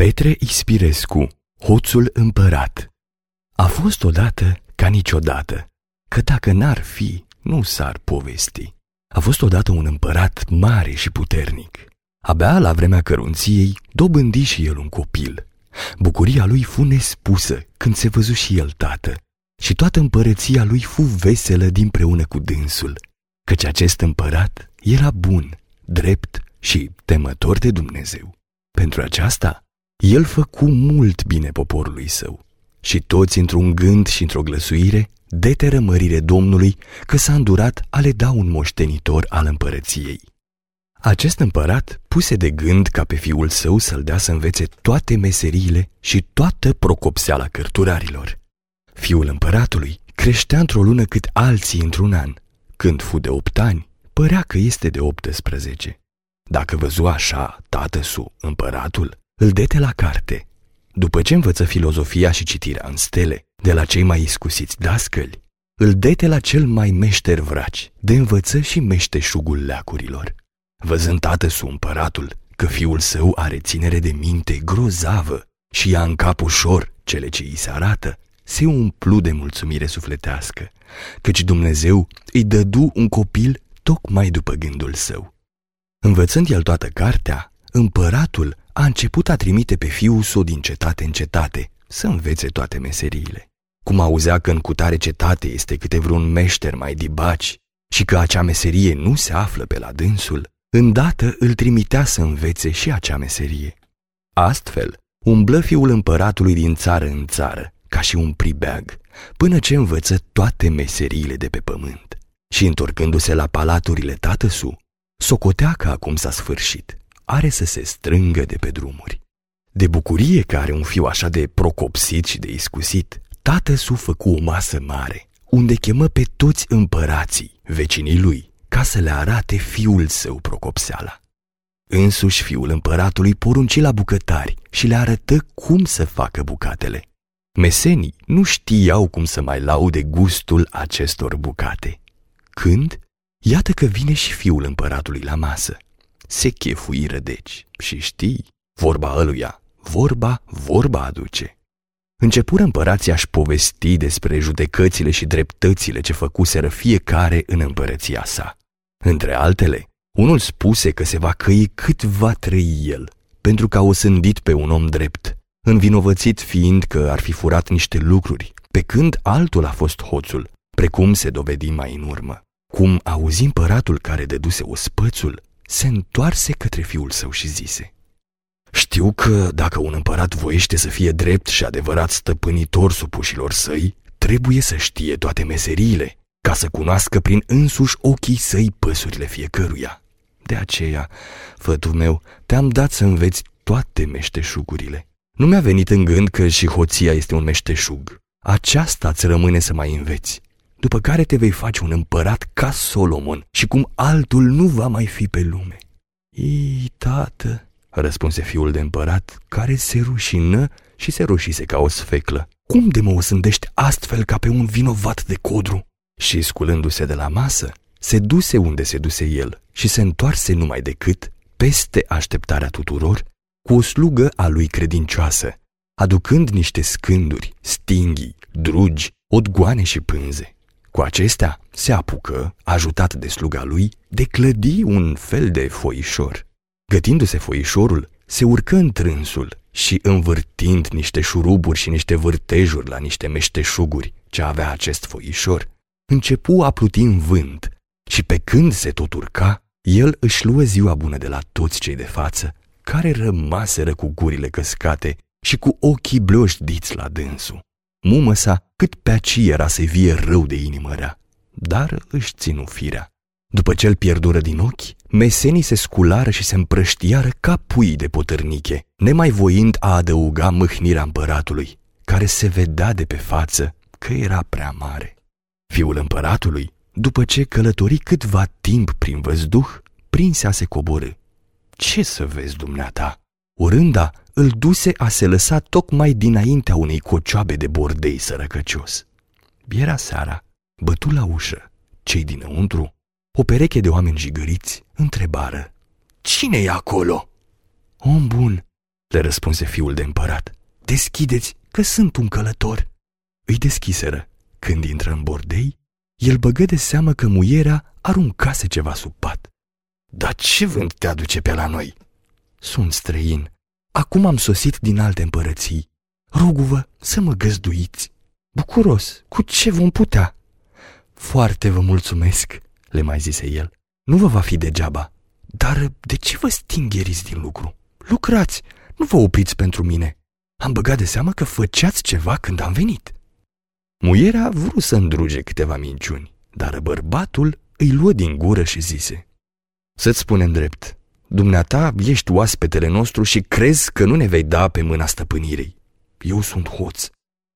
Petre Ispirescu, Hoțul împărat A fost odată ca niciodată, că dacă n-ar fi, nu s-ar povesti. A fost odată un împărat mare și puternic. Abia la vremea cărunției dobândi și el un copil. Bucuria lui fu nespusă când se văzu și el tată și toată împărăția lui fu veselă dinpreună cu dânsul, căci acest împărat era bun, drept și temător de Dumnezeu. Pentru aceasta, el făcu mult bine poporului său și toți într-un gând și într-o glăsuire de mărire Domnului că s-a îndurat a le da un moștenitor al împărăției. Acest împărat puse de gând ca pe fiul său să-l dea să învețe toate meseriile și toată procopseala cărturarilor. Fiul împăratului creștea într-o lună cât alții într-un an. Când fu de opt ani, părea că este de optsprezece. Dacă văzu așa tatăl su, împăratul, îl dete la carte. După ce învăță filozofia și citirea în stele, de la cei mai iscusiți dascăli, îl dete la cel mai meșter vraci, de învăță și meșteșugul leacurilor. Văzând su împăratul că fiul său are ținere de minte grozavă și ia în cap ușor cele ce îi se arată, se umplu de mulțumire sufletească, căci Dumnezeu îi dădu un copil tocmai după gândul său. Învățând el toată cartea, împăratul a început a trimite pe fiul său din cetate în cetate să învețe toate meseriile. Cum auzea că în cutare cetate este câte vreun meșter mai dibaci și că acea meserie nu se află pe la dânsul, îndată îl trimitea să învețe și acea meserie. Astfel, umblă fiul împăratului din țară în țară, ca și un pribeag, până ce învăță toate meseriile de pe pământ. Și întorcându-se la palaturile tatăsu, socotea că acum s-a sfârșit, are să se strângă de pe drumuri. De bucurie că are un fiu așa de procopsit și de iscusit, tatăsu făcu o masă mare, unde chemă pe toți împărații, vecinii lui, ca să le arate fiul său procopseala. Însuși fiul împăratului porunci la bucătari și le arătă cum să facă bucatele. Mesenii nu știau cum să mai laude gustul acestor bucate. Când? Iată că vine și fiul împăratului la masă. Se chefuiră deci și știi, vorba ăluia, vorba, vorba aduce. Începură împărații a-și povesti despre judecățile și dreptățile ce făcuseră fiecare în împărăția sa. Între altele, unul spuse că se va căi cât va trăi el, pentru că a osândit pe un om drept, învinovățit fiind că ar fi furat niște lucruri, pe când altul a fost hoțul, precum se dovedi mai în urmă. Cum auzi împăratul care dăduse ospățul, se întoarse către fiul său și zise, Știu că dacă un împărat voiește să fie drept și adevărat stăpânitor supușilor săi, trebuie să știe toate meseriile, ca să cunoască prin însuși ochii săi păsurile fiecăruia. De aceea, fătul meu, te-am dat să înveți toate meșteșugurile. Nu mi-a venit în gând că și hoția este un meșteșug. Aceasta îți rămâne să mai înveți. După care te vei face un împărat ca Solomon și cum altul nu va mai fi pe lume. Ii, tată, răspunse fiul de împărat, care se rușină și se rușise ca o sfeclă. Cum de mă osândești astfel ca pe un vinovat de codru? Și sculându-se de la masă, se duse unde se duse el și se întoarse numai decât, peste așteptarea tuturor, cu o slugă a lui credincioasă, aducând niște scânduri, stinghii, drugi, odgoane și pânze. Cu acestea se apucă, ajutat de sluga lui, de clădi un fel de foișor. Gătindu-se foișorul, se urcă în trânsul și învârtind niște șuruburi și niște vârtejuri la niște meșteșuguri ce avea acest foișor, începu a pluti în vânt și pe când se tot urca, el își luă ziua bună de la toți cei de față care rămaseră cu gurile căscate și cu ochii bloșdiți la dânsul. Mumă sa cât pe aci era să vie rău de inimă rea, dar își ținu firea. După ce îl pierdură din ochi, mesenii se sculară și se împrăștiară ca pui de potârniche, nemai voind a adăuga mâhnirea împăratului, care se vedea de pe față că era prea mare. Fiul împăratului, după ce călători câtva timp prin văzduh, prinse a se coborâ ce să vezi, dumneata? Urânda îl duse a se lăsa tocmai dinaintea unei cocioabe de bordei sărăcăcios. Era seara, bătu la ușă. Cei dinăuntru, o pereche de oameni jigăriți, întrebară. Cine e acolo? Om bun, le răspunse fiul de împărat. Deschideți, că sunt un călător. Îi deschiseră. Când intră în bordei, el băgă de seamă că muierea aruncase ceva sub pat. Dar ce vânt te aduce pe la noi?" Sunt străin. Acum am sosit din alte împărății. Rogu-vă să mă găzduiți. Bucuros, cu ce vom putea?" Foarte vă mulțumesc," le mai zise el. Nu vă va fi degeaba. Dar de ce vă stingheriți din lucru? Lucrați, nu vă opriți pentru mine. Am băgat de seamă că făceați ceva când am venit. Muierea vrut să îndruge câteva minciuni, dar bărbatul îi luă din gură și zise Să-ți spunem drept, dumneata ești oaspetele nostru și crezi că nu ne vei da pe mâna stăpânirii. Eu sunt hoț.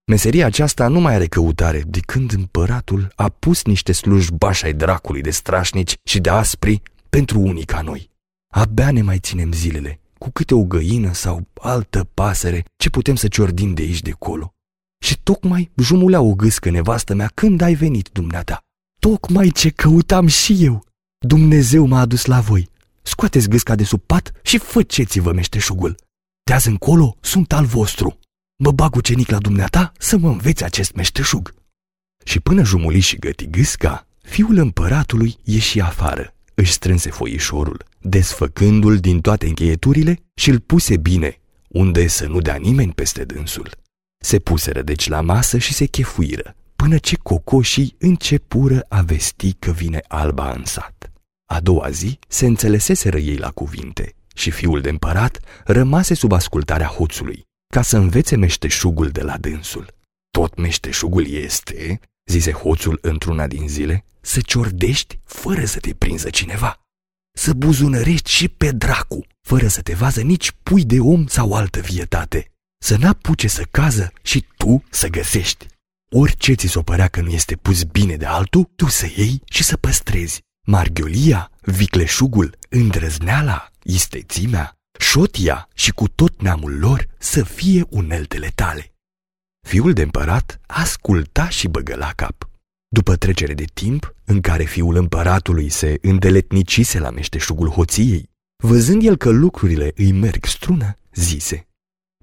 Meseria aceasta nu mai are căutare de când împăratul a pus niște slujbași ai dracului de strașnici și de aspri pentru unii ca noi. Abia ne mai ținem zilele, cu câte o găină sau altă pasăre ce putem să ciordim de aici de colo. Și tocmai jumulea o gâscă nevastă mea când ai venit dumneata. Tocmai ce căutam și eu. Dumnezeu m-a adus la voi. Scoateți gâsca de sub pat și făceți-vă meșteșugul. De azi încolo sunt al vostru. Mă bag ucenic la dumneata să mă înveți acest meșteșug. Și până jumuli și găti gâsca, fiul împăratului ieși afară, își strânse foișorul, desfăcându-l din toate încheieturile și îl puse bine, unde să nu dea nimeni peste dânsul. Se puseră deci la masă și se chefuiră, până ce cocoșii începură a vesti că vine alba în sat. A doua zi se înțeleseseră ei la cuvinte și fiul de împărat rămase sub ascultarea hoțului, ca să învețe meșteșugul de la dânsul. Tot meșteșugul este, zise hoțul într-una din zile, să ciordești fără să te prinză cineva. Să buzunărești și pe dracu, fără să te vază nici pui de om sau altă vietate. Să n-apuce să cază și tu să găsești. Orice ți s-o părea că nu este pus bine de altul, tu să iei și să păstrezi. Margiolia, vicleșugul, îndrăzneala, istețimea, șotia și cu tot neamul lor să fie uneltele tale. Fiul de împărat asculta și băgă la cap. După trecere de timp, în care fiul împăratului se îndeletnicise la meșteșugul hoției, văzând el că lucrurile îi merg strună, zise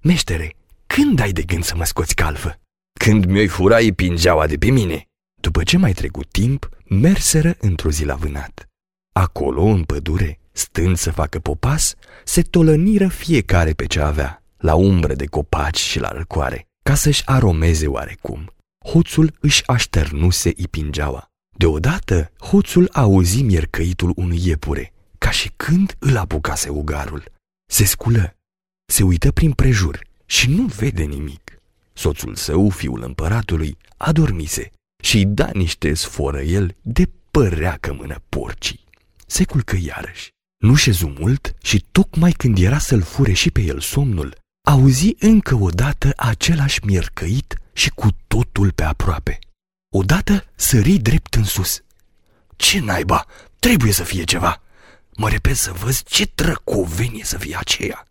Meștere, când ai de gând să mă scoți calfă? Când mi-o fura pingeaua de pe mine. După ce mai trecut timp, merseră într-o zi la vânat. Acolo, în pădure, stând să facă popas, se tolăniră fiecare pe ce avea, la umbră de copaci și la răcoare, ca să-și aromeze oarecum. Hoțul își așternuse ipingeaua. Deodată, hoțul auzi miercăitul unui iepure, ca și când îl apucase ugarul. Se sculă, se uită prin prejur și nu vede nimic. Soțul său, fiul împăratului, adormise și îi da niște sforă el de părea că mână porcii. Se culcă iarăși. Nu șezu mult și tocmai când era să-l fure și pe el somnul, auzi încă o dată același miercăit și cu totul pe aproape. Odată sări drept în sus. Ce naiba? Trebuie să fie ceva! Mă repet să văd ce trăcovenie să fie aceea.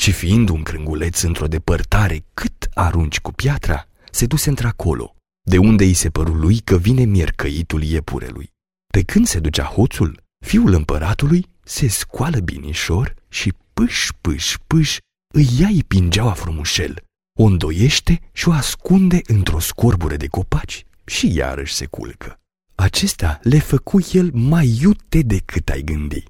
Și fiind un crânguleț într-o depărtare cât arunci cu piatra, se duse într-acolo, de unde îi se păru lui că vine miercăitul iepurelui. Pe când se ducea hoțul, fiul împăratului se scoală binișor și pâș, pâș, pâș îi ia pingeaua frumușel, o îndoiește și o ascunde într-o scorbură de copaci și iarăși se culcă. Acestea le făcu el mai iute decât ai gândi.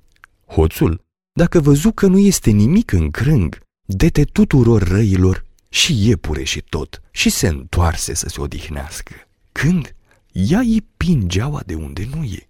Hoțul, dacă văzu că nu este nimic în crâng, dete tuturor răilor și iepure și tot și se întoarse să se odihnească. Când ea îi pingeaua de unde nu e.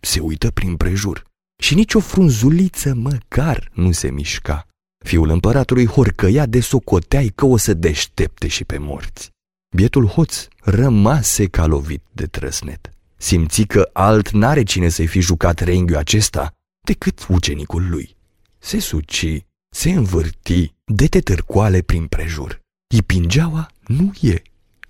Se uită prin prejur și nici o frunzuliță măcar nu se mișca. Fiul împăratului horcăia de socoteai că o să deștepte și pe morți. Bietul hoț rămase ca lovit de trăsnet. Simți că alt n-are cine să-i fi jucat renghiul acesta decât ucenicul lui. Se suci, se învârti, de târcoale prin prejur. Ipingeaua nu e.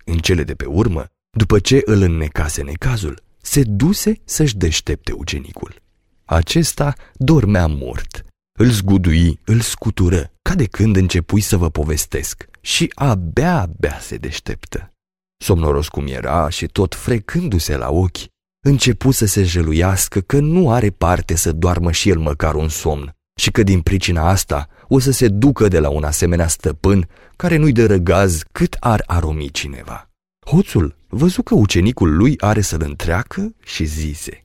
În cele de pe urmă, după ce îl înnecase necazul, se duse să-și deștepte ucenicul. Acesta dormea mort îl zgudui, îl scutură, ca de când începui să vă povestesc și abia-abia se deșteptă. Somnoros cum era și tot frecându-se la ochi, începu să se jăluiască că nu are parte să doarmă și el măcar un somn, și că din pricina asta o să se ducă de la un asemenea stăpân care nu-i dă răgaz cât ar aromi cineva. Hoțul văzu că ucenicul lui are să-l întreacă și zise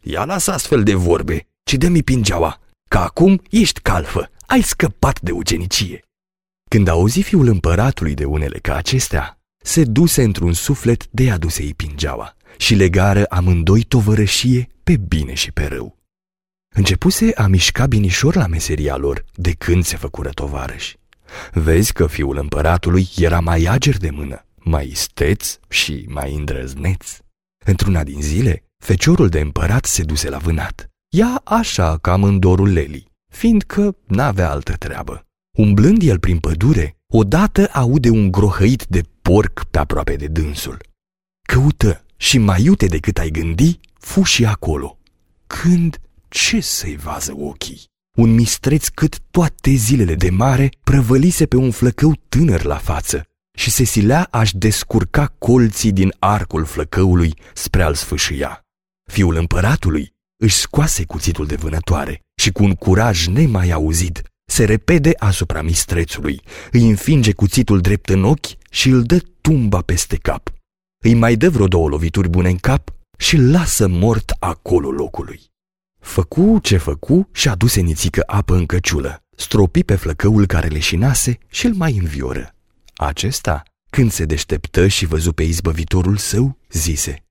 Ia lasă astfel de vorbe, ci dă-mi pingeaua, că acum ești calfă, ai scăpat de ucenicie. Când auzi fiul împăratului de unele ca acestea, se duse într-un suflet de aduse-i pingeaua și legară amândoi tovărășie pe bine și pe rău. Începuse a mișca binișor la meseria lor de când se făcură tovarăși. Vezi că fiul împăratului era mai ager de mână, mai isteț și mai îndrăzneț. Într-una din zile, feciorul de împărat se duse la vânat. Ea așa cam în dorul Lelii, fiindcă n-avea altă treabă. Umblând el prin pădure, odată aude un grohăit de porc pe aproape de dânsul. Căută și mai iute decât ai gândi, fu și acolo. Când ce să-i vază ochii? Un mistreț cât toate zilele de mare prăvălise pe un flăcău tânăr la față și se silea aș descurca colții din arcul flăcăului spre a-l sfâșia. Fiul împăratului își scoase cuțitul de vânătoare și cu un curaj nemai auzit se repede asupra mistrețului, îi înfinge cuțitul drept în ochi și îl dă tumba peste cap. Îi mai dă vreo două lovituri bune în cap și îl lasă mort acolo locului. Făcu ce făcu și aduse nițică apă în căciulă, stropi pe flăcăul care leșinase și îl mai învioră. Acesta, când se deșteptă și văzu pe izbăvitorul său, zise,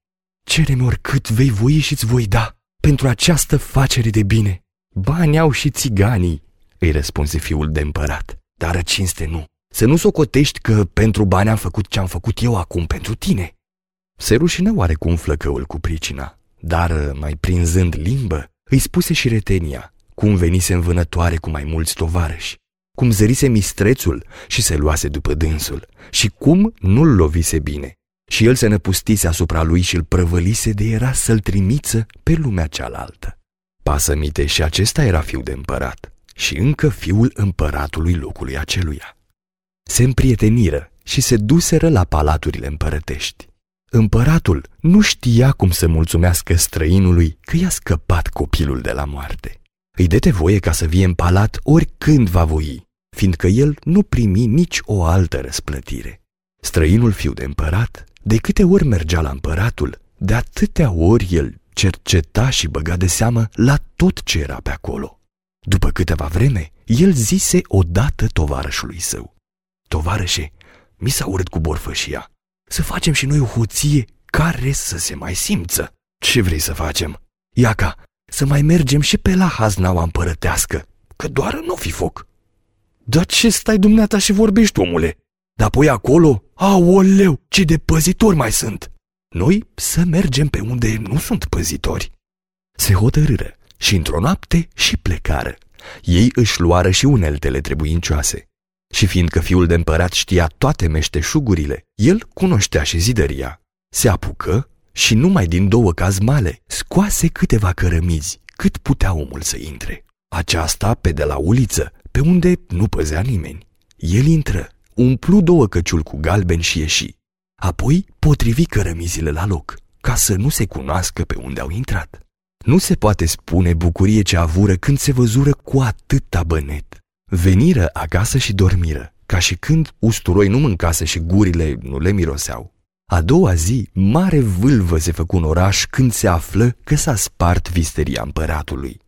Cere-mi oricât vei voi și-ți voi da pentru această facere de bine. Bani au și țiganii, îi răspunse fiul de împărat, dar cinste nu. Să nu socotești că pentru bani am făcut ce am făcut eu acum pentru tine. Se rușină oarecum flăcăul cu pricina, dar, mai prinzând limbă, îi spuse și retenia, cum venise în vânătoare cu mai mulți tovarăși, cum zărise mistrețul și se luase după dânsul și cum nu-l lovise bine. Și el se năpustise asupra lui și îl prăvălise de era să-l trimiță pe lumea cealaltă. Pasămite și acesta era fiu de împărat și încă fiul împăratului locului aceluia. Se împrieteniră și se duseră la palaturile împărătești. Împăratul nu știa cum să mulțumească străinului că i-a scăpat copilul de la moarte. Îi dete voie ca să vie în palat oricând va voi, fiindcă el nu primi nici o altă răsplătire. Străinul fiu de împărat, de câte ori mergea la împăratul, de atâtea ori el cerceta și băga de seamă la tot ce era pe acolo. După câteva vreme, el zise odată tovarășului său. Tovarășe, mi s-a urât cu borfășia. Să facem și noi o hoție care să se mai simță. Ce vrei să facem? Iaca, să mai mergem și pe la haznaua împărătească, că doar nu fi foc. Dar ce stai dumneata și vorbești, omule? Dar apoi acolo, aoleu, ce de păzitori mai sunt! Noi să mergem pe unde nu sunt păzitori. Se hotărâră și într-o noapte și plecară. Ei își luară și uneltele trebuincioase. Și fiindcă fiul de împărat știa toate meșteșugurile, el cunoștea și zidăria. Se apucă și numai din două cazmale scoase câteva cărămizi, cât putea omul să intre. Aceasta pe de la uliță, pe unde nu păzea nimeni. El intră, umplu două căciuli cu galben și ieși. Apoi potrivi cărămizile la loc, ca să nu se cunoască pe unde au intrat. Nu se poate spune bucurie ce avură când se văzură cu atâta bănet. Veniră acasă și dormiră, ca și când usturoi nu mâncase și gurile nu le miroseau. A doua zi, mare vâlvă se făcu în oraș când se află că s-a spart visteria împăratului.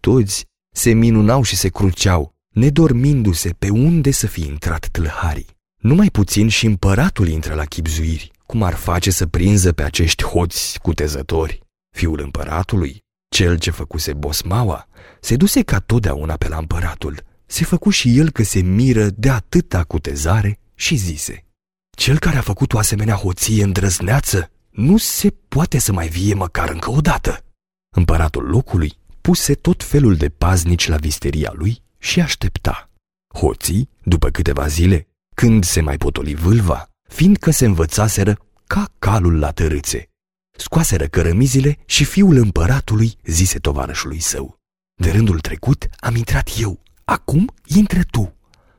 Toți se minunau și se cruceau, nedormindu-se pe unde să fi intrat tâlharii. Numai puțin și împăratul intră la chipzuiri, cum ar face să prinză pe acești hoți cutezători. Fiul împăratului, cel ce făcuse bosmaua, se duse ca totdeauna pe la împăratul. Se făcu și el că se miră de atâta cutezare și zise Cel care a făcut o asemenea hoție îndrăzneață nu se poate să mai vie măcar încă o dată. Împăratul locului puse tot felul de paznici la visteria lui și aștepta. Hoții, după câteva zile, când se mai potoli vâlva, fiindcă se învățaseră ca calul la tărâțe, Scoaseră cărămizile și fiul împăratului zise tovarășului său. De rândul trecut am intrat eu, acum intră tu.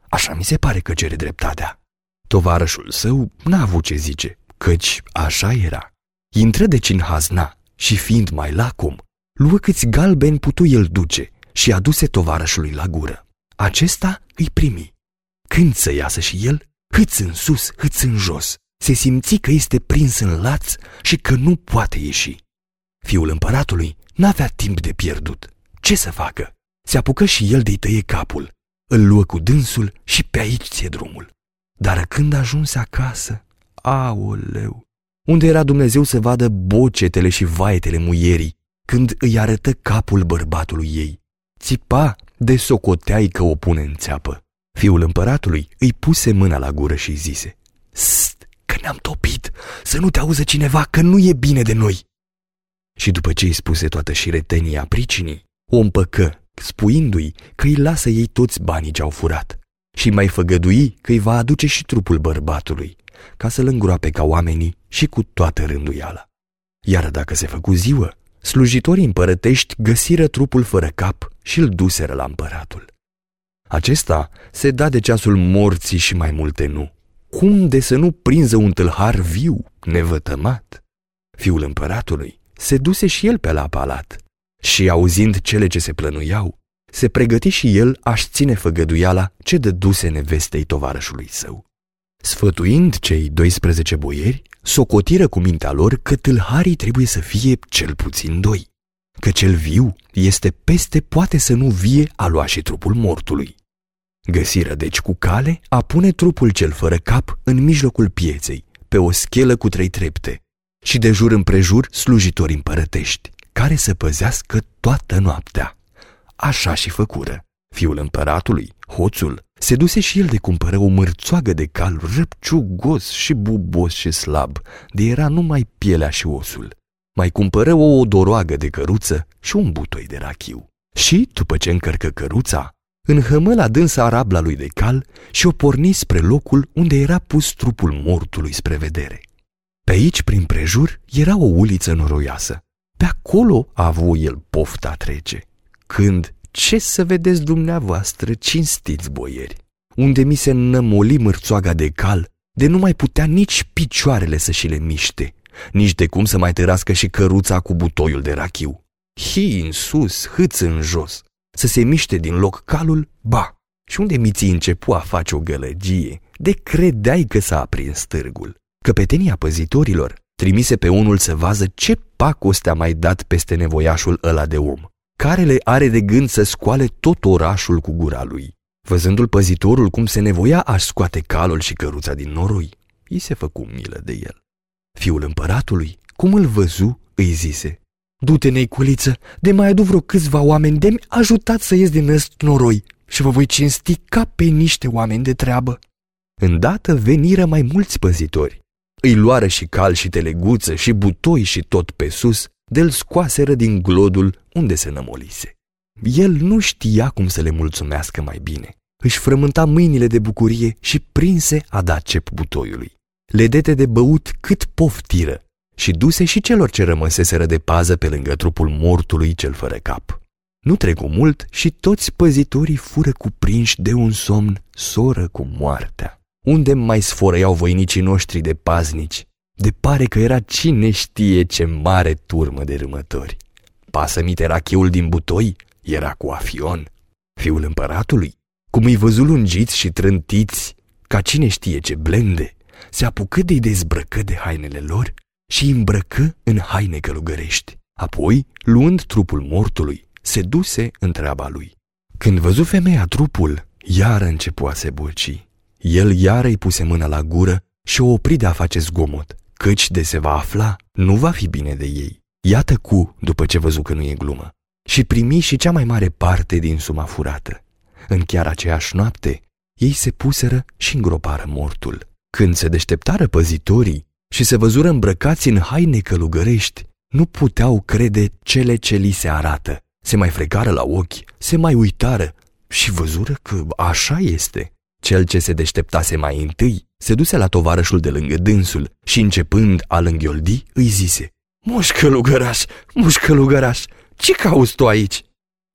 Așa mi se pare că cere dreptatea. Tovarășul său n-a avut ce zice, căci așa era. Intră de în hazna și fiind mai lacom, luă câți galbeni putu el duce și aduse tovarășului la gură. Acesta îi primi. Când să iasă și el, hâț în sus, hâț în jos, se simți că este prins în laț și că nu poate ieși. Fiul împăratului n-avea timp de pierdut. Ce să facă? Se apucă și el de-i tăie capul. Îl luă cu dânsul și pe aici ție drumul. Dar când ajunse acasă, aoleu, unde era Dumnezeu să vadă bocetele și vaetele muierii, când îi arătă capul bărbatului ei. Țipa de socoteai că o pune în țeapă. Fiul împăratului îi puse mâna la gură și zise, Sst, că ne-am topit, să nu te auză cineva că nu e bine de noi. Și după ce îi spuse toată șiretenia pricinii, o împăcă, spuindu-i că îi lasă ei toți banii ce au furat și mai făgădui că îi va aduce și trupul bărbatului, ca să-l îngroape ca oamenii și cu toată rânduiala. Iar dacă se făcu ziua, slujitorii împărătești găsiră trupul fără cap și îl duseră la împăratul. Acesta se da de ceasul morții și mai multe nu. Cum de să nu prinză un tâlhar viu, nevătămat? Fiul împăratului se duse și el pe la palat și, auzind cele ce se plănuiau, se pregăti și el a-și ține făgăduiala ce dăduse nevestei tovarășului său. Sfătuind cei 12 boieri, socotiră cu mintea lor că tâlharii trebuie să fie cel puțin doi, că cel viu este peste poate să nu vie a lua și trupul mortului. Găsiră deci cu cale a pune trupul cel fără cap în mijlocul pieței, pe o schelă cu trei trepte, și de jur împrejur slujitori împărătești, care să păzească toată noaptea. Așa și făcură. Fiul împăratului, hoțul, se duse și el de cumpără o mărțoagă de cal răpciugos și bubos și slab, de era numai pielea și osul. Mai cumpără o odoroagă de căruță și un butoi de rachiu. Și, după ce încărcă căruța, înhămă la dânsa arabla lui de cal și o porni spre locul unde era pus trupul mortului spre vedere. Pe aici, prin prejur, era o uliță noroioasă. Pe acolo a avut el pofta trece. Când ce să vedeți dumneavoastră, cinstiți boieri, unde mi se nămoli mărțoaga de cal, de nu mai putea nici picioarele să și le miște, nici de cum să mai tărască și căruța cu butoiul de rachiu. Hi în sus, hâț în jos, să se miște din loc calul, ba, și unde miții începu a face o gălăgie, de credeai că s-a aprins târgul. Căpetenia păzitorilor trimise pe unul să vază ce pacoste a mai dat peste nevoiașul ăla de om care le are de gând să scoale tot orașul cu gura lui. Văzându-l păzitorul cum se nevoia aș scoate calul și căruța din noroi, îi se făcu milă de el. Fiul împăratului, cum îl văzu, îi zise, Du-te, neiculiță, de mai adu vreo câțiva oameni de-mi ajutat să ies din ăst noroi și vă voi cinsti ca pe niște oameni de treabă. Îndată veniră mai mulți păzitori. Îi luară și cal și teleguță și butoi și tot pe sus de-l scoaseră din glodul unde se nămolise. El nu știa cum să le mulțumească mai bine. Își frământa mâinile de bucurie și prinse a da cep butoiului. Le dete de băut cât poftiră și duse și celor ce rămăseseră de pază pe lângă trupul mortului cel fără cap. Nu trecu mult și toți păzitorii fură cuprinși de un somn soră cu moartea. Unde mai sfărăiau voinicii noștri de paznici de pare că era cine știe ce mare turmă de râmători. Pasămite rachiul din butoi era cu afion. Fiul împăratului, cum îi văzu lungiți și trântiți, ca cine știe ce blende, se apucă de-i dezbrăcă de hainele lor și îi îmbrăcă în haine călugărești. Apoi, luând trupul mortului, se duse în treaba lui. Când văzu femeia trupul, iară începu a se boci. El iară îi puse mâna la gură și o opri de a face zgomot căci de se va afla, nu va fi bine de ei. Iată cu, după ce văzu că nu e glumă, și primi și cea mai mare parte din suma furată. În chiar aceeași noapte, ei se puseră și îngropară mortul. Când se deșteptară păzitorii și se văzură îmbrăcați în haine călugărești, nu puteau crede cele ce li se arată. Se mai frecară la ochi, se mai uitară și văzură că așa este. Cel ce se deșteptase mai întâi se duse la tovarășul de lângă dânsul și începând a lânghioldi, îi zise Moș călugăraș, moș călugăraș, ce cauți tu aici?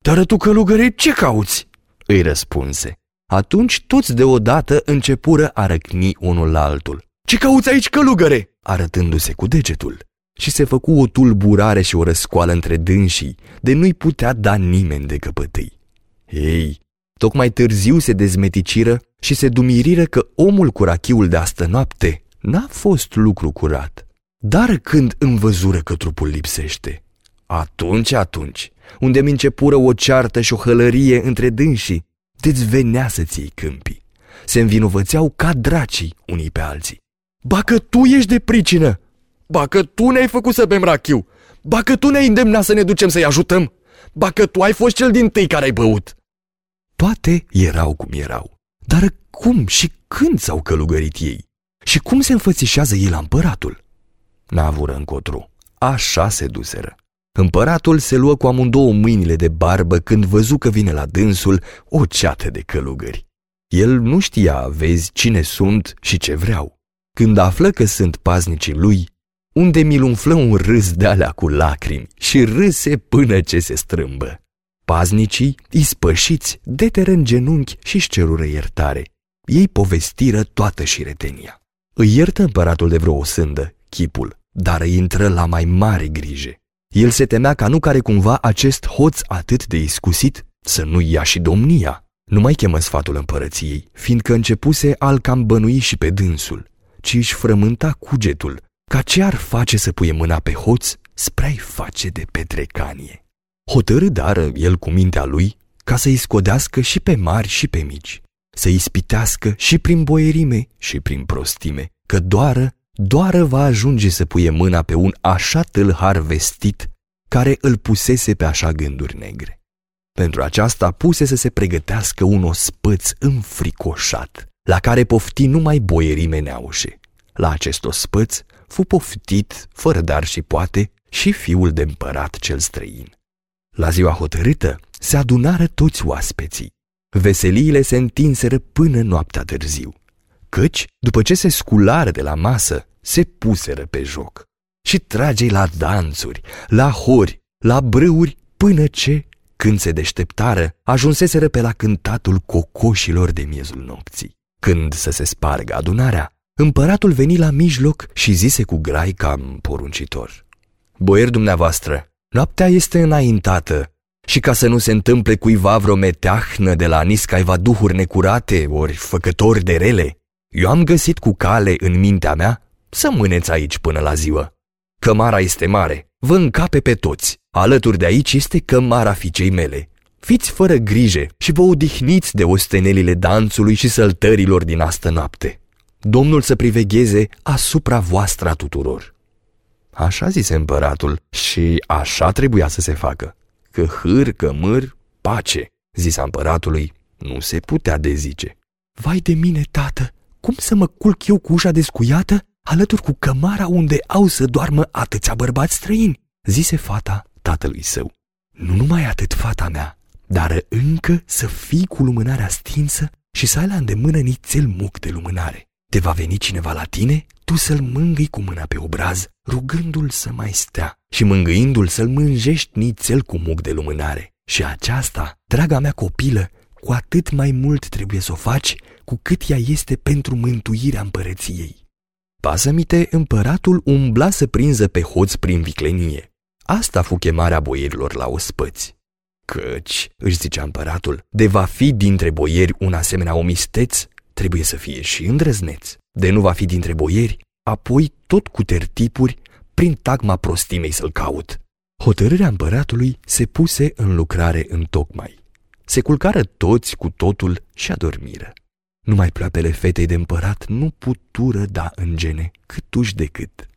Dar tu călugăre, ce cauți? Îi răspunse. Atunci toți deodată începură a răcni unul la altul. Ce cauți aici, călugăre? Arătându-se cu degetul. și se făcu o tulburare și o răscoală între dânsii, de nu-i putea da nimeni de căpătâi. Ei, tocmai târziu se dezmeticiră și se dumiriră că omul cu rachiul de astă noapte n-a fost lucru curat. Dar când învăzură că trupul lipsește, atunci, atunci, unde mi începură o ceartă și o hălărie între dânsii, deci venea să-ți iei câmpii. Se învinovățeau ca dracii unii pe alții. Bacă tu ești de pricină! Bacă tu ne-ai făcut să bem rachiu! Bacă tu ne-ai îndemnat să ne ducem să-i ajutăm! Bacă tu ai fost cel din tâi care ai băut! Toate erau cum erau. Dar cum și când s-au călugărit ei? Și cum se înfățișează ei la împăratul? N-avură încotro. Așa se duseră. Împăratul se luă cu amândouă mâinile de barbă când văzu că vine la dânsul o ceată de călugări. El nu știa, vezi, cine sunt și ce vreau. Când află că sunt paznicii lui, unde mi-l umflă un râs de alea cu lacrimi și râse până ce se strâmbă. Paznicii, ispășiți, deteră în genunchi și-și cerură iertare. Ei povestiră toată șiretenia. Îi iertă împăratul de vreo o sândă, chipul, dar îi intră la mai mare grijă. El se temea ca nu care cumva acest hoț atât de iscusit să nu ia și domnia. Nu mai chemă sfatul împărăției, fiindcă începuse al cam bănui și pe dânsul, ci își frământa cugetul, ca ce ar face să puie mâna pe hoț spre a face de petrecanie. Hotărâ dară el cu mintea lui ca să-i scodească și pe mari și pe mici, să ispitească și prin boierime și prin prostime, că doară doar va ajunge să puie mâna pe un așa tâlhar vestit care îl pusese pe așa gânduri negre. Pentru aceasta puse să se pregătească un ospăț înfricoșat, la care pofti numai boierii meneaușe. La acest ospăț fu poftit, fără dar și poate, și fiul de împărat cel străin. La ziua hotărâtă se adunară toți oaspeții. Veseliile se întinseră până noaptea târziu căci, după ce se sculară de la masă, se puseră pe joc și tragei la danțuri, la hori, la brâuri, până ce, când se deșteptară, ajunseseră pe la cântatul cocoșilor de miezul nopții. Când să se spargă adunarea, împăratul veni la mijloc și zise cu grai cam poruncitor. Boier dumneavoastră, noaptea este înaintată și ca să nu se întâmple cuiva vreo meteahnă de la niscaiva duhuri necurate ori făcători de rele, eu am găsit cu cale în mintea mea să mâneți aici până la ziua. Cămara este mare, vă încape pe toți. Alături de aici este cămara fiicei mele. Fiți fără grijă și vă odihniți de ostenelile danțului și săltărilor din astă noapte. Domnul să privegheze asupra voastră a tuturor. Așa zise împăratul și așa trebuia să se facă. Că hâr, că mâr, pace, zisa împăratului, nu se putea dezice. Vai de mine, tată, cum să mă culc eu cu ușa descuiată alături cu cămara unde au să doarmă atâția bărbați străini? Zise fata tatălui său. Nu numai atât, fata mea, dar încă să fii cu lumânarea stinsă și să ai la îndemână nițel muc de lumânare. Te va veni cineva la tine, tu să-l mângâi cu mâna pe obraz, rugându-l să mai stea și mângâindu-l să-l mânjești nițel cu muc de lumânare. Și aceasta, draga mea copilă, cu atât mai mult trebuie să o faci cu cât ea este pentru mântuirea împărăției. Pasămite, împăratul umbla să prinză pe hoț prin viclenie. Asta fu chemarea boierilor la ospăți. Căci, își zicea împăratul, de va fi dintre boieri un asemenea omisteț, trebuie să fie și îndrăzneț. De nu va fi dintre boieri, apoi tot cu tertipuri, prin tagma prostimei să-l caut. Hotărârea împăratului se puse în lucrare în tocmai. Se culcară toți cu totul și adormiră. Numai pleoapele fetei de împărat nu putură da în gene câtuși de cât.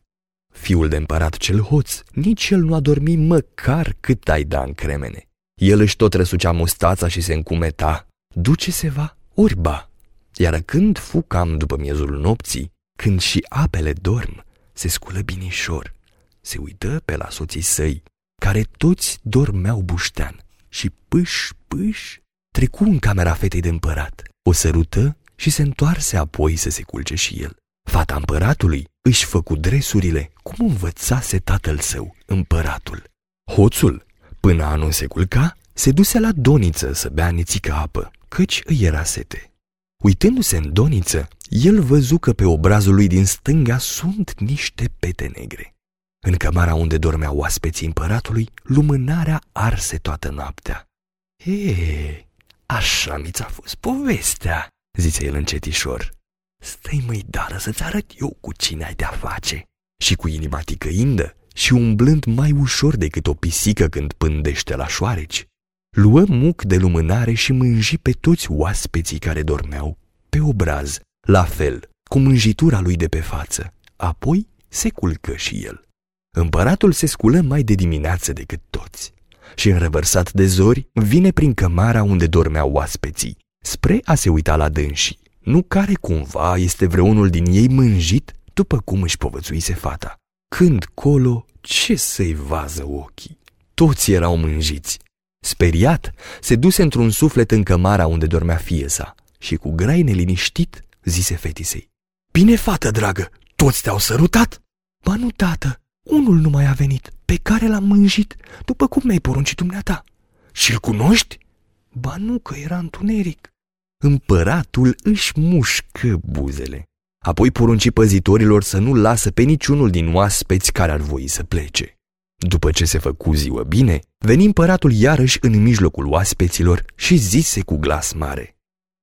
Fiul de împărat cel hoț, nici el nu a dormit măcar cât ai da în cremene. El își tot răsucea mustața și se încumeta, duce se va, orba. Iar când fu cam după miezul nopții, când și apele dorm, se sculă binișor, se uită pe la soții săi, care toți dormeau buștean și pâș, pâș, trecu în camera fetei de împărat, o sărută și se întoarse apoi să se culce și el. Fata împăratului își făcu dresurile cum învățase tatăl său, împăratul. Hoțul, până a nu se culca, se duse la doniță să bea nițică apă, căci îi era sete. Uitându-se în doniță, el văzu că pe obrazul lui din stânga sunt niște pete negre. În cămara unde dormeau oaspeții împăratului, lumânarea arse toată noaptea. E, așa mi-ți-a fost povestea, zise el încetișor. Stai măi, dară, să-ți arăt eu cu cine ai de-a face. Și cu inima ticăindă și umblând mai ușor decât o pisică când pândește la șoareci, luă muc de lumânare și mânji pe toți oaspeții care dormeau pe obraz, la fel, cu mânjitura lui de pe față. Apoi se culcă și el. Împăratul se sculă mai de dimineață decât toți și înrăvărsat de zori vine prin cămara unde dormeau oaspeții, spre a se uita la dânsii, nu care cumva este vreunul din ei mânjit după cum își povățuise fata. Când colo, ce să-i vază ochii? Toți erau mânjiți. Speriat, se duse într-un suflet în cămara unde dormea fie sa și cu grai neliniștit zise fetisei. Bine, fată dragă, toți te-au sărutat? Ba nu, tată, unul nu mai a venit, pe care l-am mânjit, după cum mi-ai poruncit dumneata. Și-l cunoști? Ba nu, că era întuneric. Împăratul își mușcă buzele. Apoi porunci păzitorilor să nu lasă pe niciunul din oaspeți care ar voi să plece. După ce se făcu ziua bine, veni împăratul iarăși în mijlocul oaspeților și zise cu glas mare.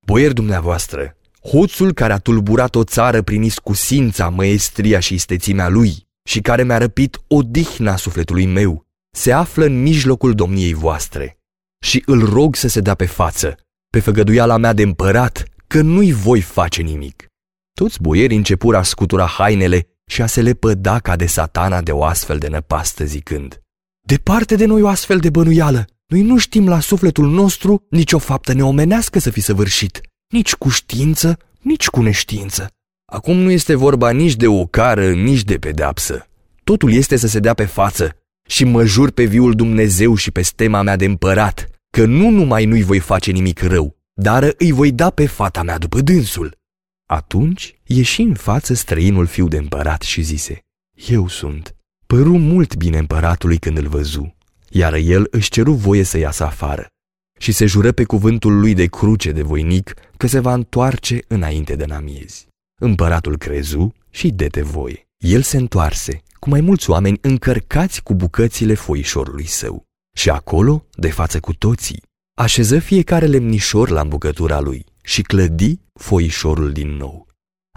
Boier dumneavoastră, hoțul care a tulburat o țară prin iscusința, măestria și istețimea lui și care mi-a răpit odihna sufletului meu, se află în mijlocul domniei voastre și îl rog să se dea pe față, pe făgăduiala mea de împărat, că nu-i voi face nimic. Toți boierii începură a scutura hainele și a se lepăda ca de satana de o astfel de năpastă zicând Departe de noi o astfel de bănuială, noi nu știm la sufletul nostru nici o faptă neomenească să fi săvârșit, nici cu știință, nici cu neștiință. Acum nu este vorba nici de o cară, nici de pedeapsă. Totul este să se dea pe față și mă jur pe viul Dumnezeu și pe stema mea de împărat, că nu numai nu-i voi face nimic rău, dar îi voi da pe fata mea după dânsul. Atunci ieși în față străinul fiu de împărat și zise, Eu sunt. Păru mult bine împăratului când îl văzu, iar el își ceru voie să iasă afară și se jură pe cuvântul lui de cruce de voinic că se va întoarce înainte de namiezi. Împăratul crezu și dete voie. El se întoarse, cu mai mulți oameni încărcați cu bucățile foișorului său. Și acolo, de față cu toții, așeză fiecare lemnișor la îmbucătura lui și clădi foișorul din nou.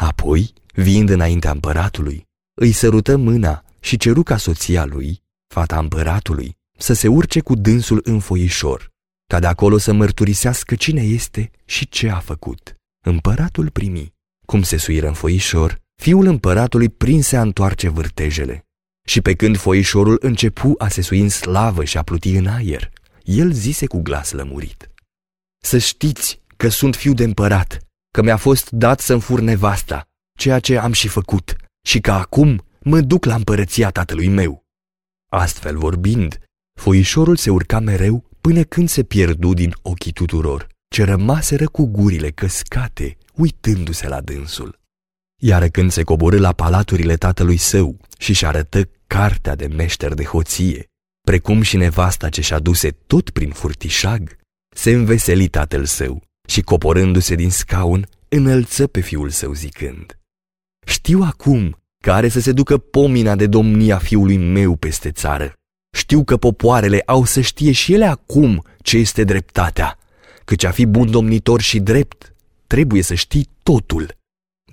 Apoi, viind înaintea împăratului, îi sărută mâna și ceru ca soția lui, fata împăratului, să se urce cu dânsul în foișor, ca de acolo să mărturisească cine este și ce a făcut. Împăratul primi. Cum se suiră în foișor, fiul împăratului prinse a întoarce vârtejele. Și pe când foișorul începu a se sui în slavă și a pluti în aer, el zise cu glas lămurit. Să știți că sunt fiu de împărat, că mi-a fost dat să-mi fur nevasta, ceea ce am și făcut, și că acum mă duc la împărăția tatălui meu. Astfel vorbind, foișorul se urca mereu până când se pierdu din ochii tuturor, ce rămaseră cu gurile căscate, uitându-se la dânsul. Iar când se coborâ la palaturile tatălui său și-și arătă cartea de meșter de hoție, precum și nevasta ce și-a duse tot prin furtișag, se înveseli tatăl său și coborându-se din scaun, înălță pe fiul său zicând, Știu acum că are să se ducă pomina de domnia fiului meu peste țară. Știu că popoarele au să știe și ele acum ce este dreptatea, căci a fi bun domnitor și drept, trebuie să știi totul.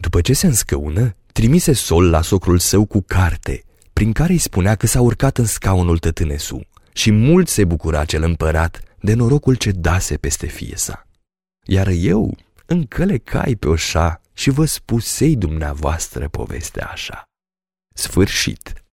După ce se înscăună, trimise sol la socrul său cu carte, prin care îi spunea că s-a urcat în scaunul tătânesu și mult se bucura cel împărat de norocul ce dase peste fie sa. Iar eu încălecai pe oșa și vă spusei dumneavoastră povestea așa. Sfârșit.